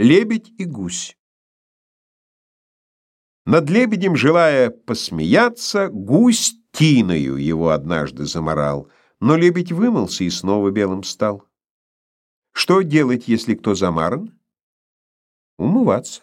Лебедь и гусь. Над лебедем, желая посмеяться, гусь тиною его однажды заморал, но лебедь вымылся и снова белым стал. Что делать, если кто замаран? Умываться.